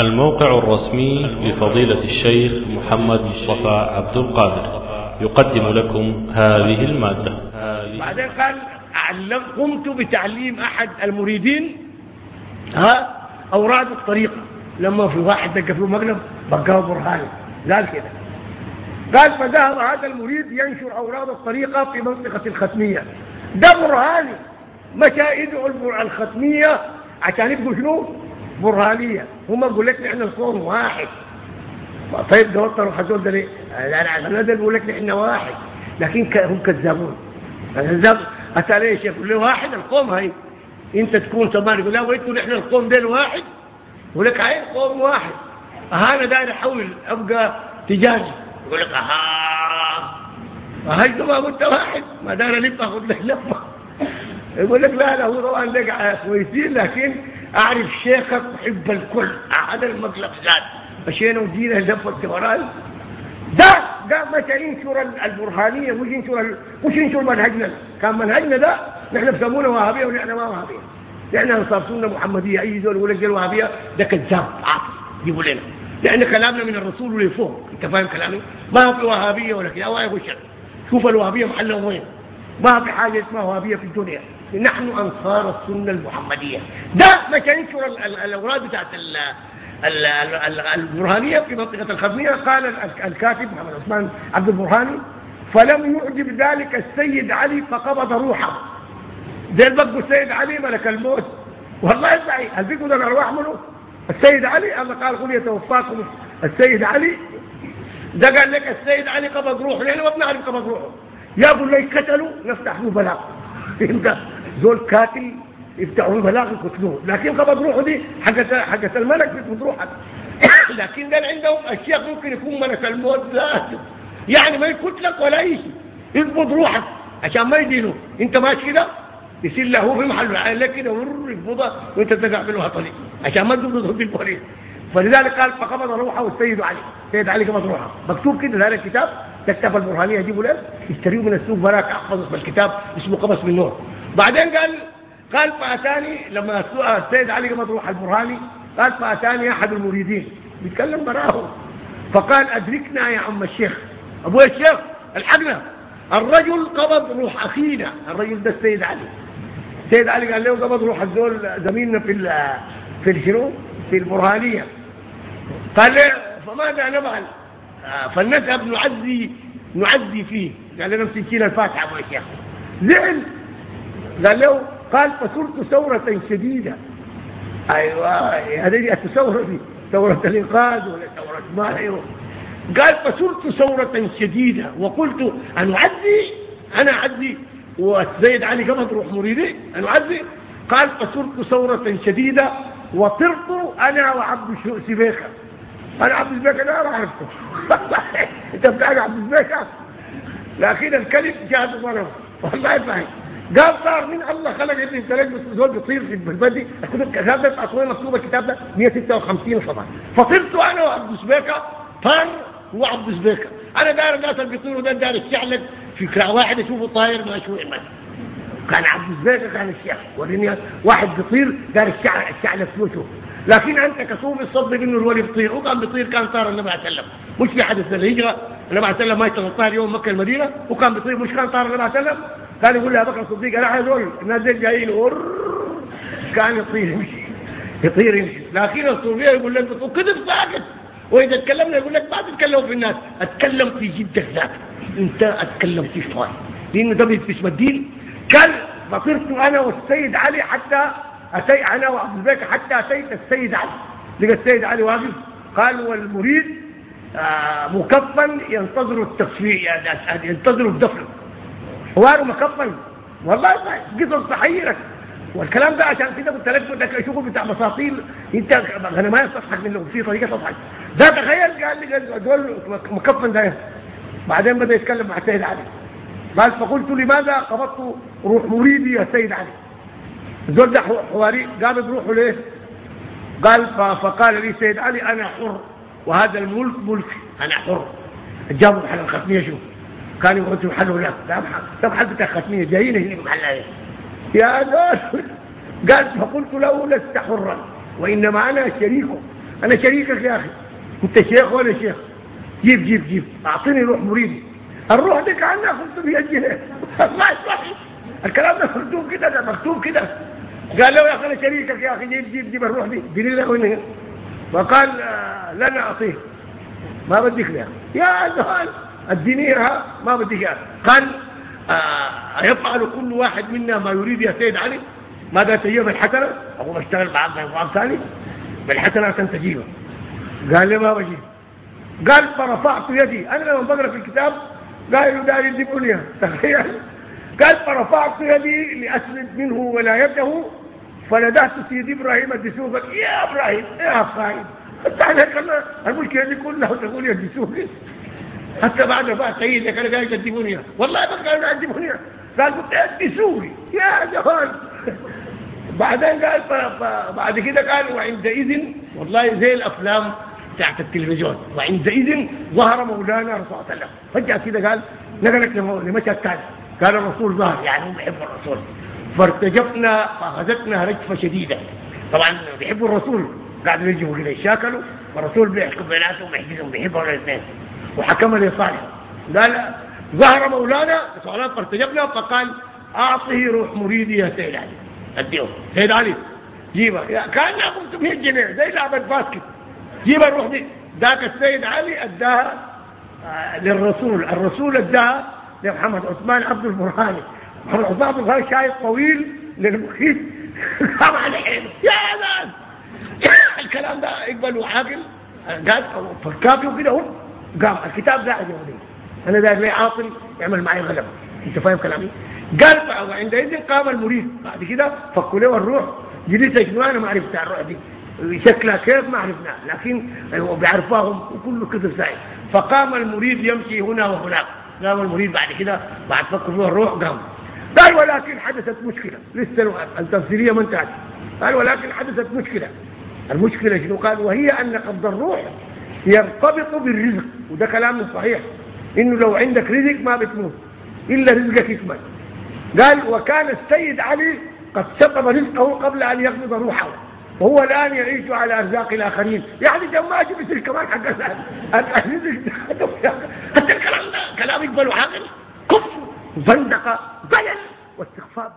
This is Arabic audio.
الموقع الرسمي لفضيلة الشيخ محمد مصطفى عبد القادر. يقدم لكم هذه المادة. بعدين قال قمت بتعليم أحد المريدين ها؟ أوراد الطريقة لما في واحد دق في مقلب بقاه برهاني. قال كده. قال فذهب هذا المريد ينشر أوراد الطريقة في منطقة الختمية. ده برهاني. مشى يدعو الختمية عشان يبقوا شنو؟ برهانية هم يقول لك نحن القوم واحد. طيب ده وطروا حزول ده ليه؟ أنا ده بيقول لك نحن واحد. لكن هم كذابون. كذاب. أتى ليش يقول له واحد القوم هاي. أنت تكون كمان يقول لا وإنتوا نحن القوم ده واحد. يقول لك هاي القوم واحد. أنا داير أحول أبقى تجاري. يقول لك أها. هاي ما قلت واحد. ما داير ألف أخذ لك لفة. يقول لك لا لا هو طبعا لك كويسين لكن أعرف شيخك محب الكل. المقلب زاد مشينا ودينا لفه التمرال ده ده متى ينشر البرهانية مش ينشر مش ينشر منهجنا. كان منهجنا ده نحن بسمونا وهابية ونحن ما وهابية. نحن أنصار سنة محمدية أي زول يقول لك الوهابيه ده كذاب عاطل جيبوا لنا. لأن كلامنا من الرسول ولفوق أنت فاهم كلامي؟ ما في وهابية ولا يخش شوف الوهابية محلهم وين؟ ما في حاجة اسمها وهابية في الدنيا. نحن أنصار السنة المحمدية. ده متى ينشر الاوراد بتاعت البرهانية في منطقة الخزمية قال الكاتب محمد عثمان عبد البرهاني فلم يعجب ذلك السيد علي فقبض روحه. زي البقوا السيد علي ملك الموت. والله يسعي هل بيقول الارواح منه السيد علي الله قال قل يتوفاكم السيد علي. ده قال لك السيد علي قبض روحه. لأنه ما بنعرف قبض روحه. يا أبو اللي قتلوا نفتح له بلاغ زول قاتل يفتحوا البلاغ يقتلوه لكن قبض روحه دي حقت حقت الملك بتقبض روحك. لكن قال عندهم أشياء ممكن يكون ملك الموت ذاته. يعني ما يقتلك ولا أي شيء. يقبض روحك عشان ما يدينه. أنت ماشي كده؟ يصير له في محل عين لك كده يقبضها وأنت تدفع له طريق عشان ما تقبض ضد البوليس. فلذلك قال فقبض روحه السيد علي. السيد علي قبض روحه. مكتوب كده هذا الكتاب. تكتب البرهانية يجيبوا له يشتريه من السوق. براك احفظ بالكتاب اسمه قبس من نور. بعدين قال قال فأتاني لما السيد علي قبض روح البرهاني قال فأتاني أحد المريدين. بيتكلم براه فقال أدركنا يا عم الشيخ. أبويا الشيخ الحقنا. الرجل قبض روح أخينا. الرجل ده السيد علي. السيد علي قال له قبض روح الزول زميلنا في في الشنو في البرهانية. قال له فماذا نفعل؟ فلنذهب نعزي نعزي فيه. قال لنا نمسك الفاتحة أبويا الشيخ. زعل قال له قال فصرت ثورة شديدة. أيوة هذه الثورة دي ثورة الإنقاذ ولا ثورة ما أيوة قال فصرت ثورة شديدة وقلت أنا أعزي أنا أعزي والسيد علي قبض روح مريدي أنا أعزي قال فصرت ثورة شديدة وطرت أنا وعبد سبيكة أنا عبد سبيكة لا عرفته أنت بتاعك عبد سبيكة لكن الكلب جاء ضرب والله فاهم. قال صار من الله خلق ابن الثلاث بس زول بيطير في البلدي الكتب الكتاب ده أصلا مكتوب الكتاب ده 156 صفحة. فطرت أنا وعبد سبيكه طار هو عبد أنا داير الناس اللي بيطيروا ده داير الشعلق في كرا واحد يشوفه طاير ما شو يعمل كان عبد سبيكه كان الشيخ. وريني واحد بيطير داير الشعلق في وجهه لكن أنت كصوم الصدق انه الولي بيطير وكان بيطير كان طار النبي عليه السلام. مش في حدث الهجرة النبي عليه السلام ما 13 يوم مكة المدينة وكان بيطير مش كان طار النبي عليه السلام. كان يقول لها بكر الصديق أنا عايز أقول الناس دي جايين كان يطير يمشي. يطير يمشي. لكن الصوفية يقول لك كذب ساكت. وإذا تكلمنا يقول لك ما تتكلم في الناس. أتكلم في جدك ذاتك. أنت أتكلم في شوي لأنه ده في الدين كان فطرت أنا والسيد علي حتى أتي أنا وعبد البيك حتى أتيت السيد علي. لقى السيد علي واقف. قال والمريد آه مكفن ينتظر التكفير يعني ينتظر الدفن. حواره مكفل والله قصص تحيرك والكلام ده عشان كده قلت لك بدك شغل بتاع مساطيل. انت أنا ما تضحك منه في طريقة تضحك ده تخيل قال لي دول مكفن ده. بعدين بدأ يتكلم مع السيد علي. قال فقلت لماذا قبضت روح مريدي يا سيد علي؟ الزول ده حواري. قابض روحه ليه؟ قال فقال لي سيد علي أنا حر. وهذا الملك ملكي. أنا حر. جابوا محل الختميه شوف كانوا يقعدوا يحلوا له ده محل بتاع ختميه جايين هنا محل يا ناس قال فقلت له لست حرا وإنما أنا شريكه أنا شريكك يا أخي. أنت شيخ ولا شيخ. جيب جيب جيب. أعطيني روح مريدي. الروح دي كانها 500 جنيه ما صحيح الكلام ده مكتوب كده ده مكتوب كده. قال له يا أخي أنا شريكك يا أخي. جيب جيب جيب الروح دي. ديني له وين فقال آه، لن أعطيه. ما بديك لها. يا زهال ادينيها ما اياها قال آه يفعل كل واحد منا ما يريد يا سيد علي. ماذا تجيب بالحسنة؟ اقوم اشتغل معك بنظام ثاني بالحسنة عشان تجيبها قال لي ما بجيب. قال فرفعت يدي. أنا لما بقرأ في الكتاب قال له داري بنيه تخيل. قال فرفعت يدي لأسند منه ولايته فندهت سيدي إبراهيم الدسوقي. يا إبراهيم يا خايب انت عليك المشكلة دي كلها وتقول يا الدسوقي. حتى بعد سيدك أنا قال يقدموني والله ما قالوا يقدموني قال كنت الدسوقي يا جمال بعدين قال بعد كده قال وعندئذ والله زي الأفلام بتاعت التلفزيون. وعندئذ ظهر مولانا رسول الله فجأة كده قال نقلك لمشهد ثاني. قال الرسول ظهر. يعني هم بيحبوا الرسول. فارتجفنا فأخذتنا رجفة شديدة. طبعا بيحبوا الرسول. قاعدوا يجوا كده يشاكلوا. والرسول بيحكم بيناتهم ويحجزهم بيحبوا الاثنين. وحكم لصالح. قال ظهر مولانا سؤالات فارتجفنا فقال أعطه روح مريدي يا سيد علي. أديه. سيد علي جيبها كانها 500 جنيه زي لعبة باسكت. جيبها الروح دي. ذاك السيد علي أداها آه، للرسول. الرسول أداها لمحمد عثمان عبد البرهاني. محمد عثمان عبد البرهاني شايف طويل للمخيط حيله يا مان الكلام ده يقبل وعاقل. قال فكافي وكده قام الكتاب قاعد ولي. أنا داير لي عاطل يعمل معي غلبة. أنت فاهم كلامي؟ قال وعندئذ قام المريد. بعد كده فكوا له الروح. جلسه شنو؟ أنا ما عرفتها الروح دي. شكلها كيف؟ ما عرفناه لكن بيعرفوهم وكله كذب سعيد فقام المريد يمشي هنا وهناك. قام المريد بعد كده بعد فك فيه الروح قام. قال ولكن حدثت مشكلة. لسه التفسيرية ما انتهت. قال ولكن حدثت مشكلة. المشكلة شنو؟ قال وهي ان قبض الروح يرتبط بالرزق وده كلام صحيح. إنه لو عندك رزق ما بتموت إلا رزقك يكمل. قال وكان السيد علي قد شطب رزقه قبل أن يقبض روحه وهو الآن يعيش على أرزاق الآخرين. يعني جماعة بيصير كمان حق الرزق حتى الكلام ده كلام يقبل عاقل. كفر زندقة ضلل واستخفاف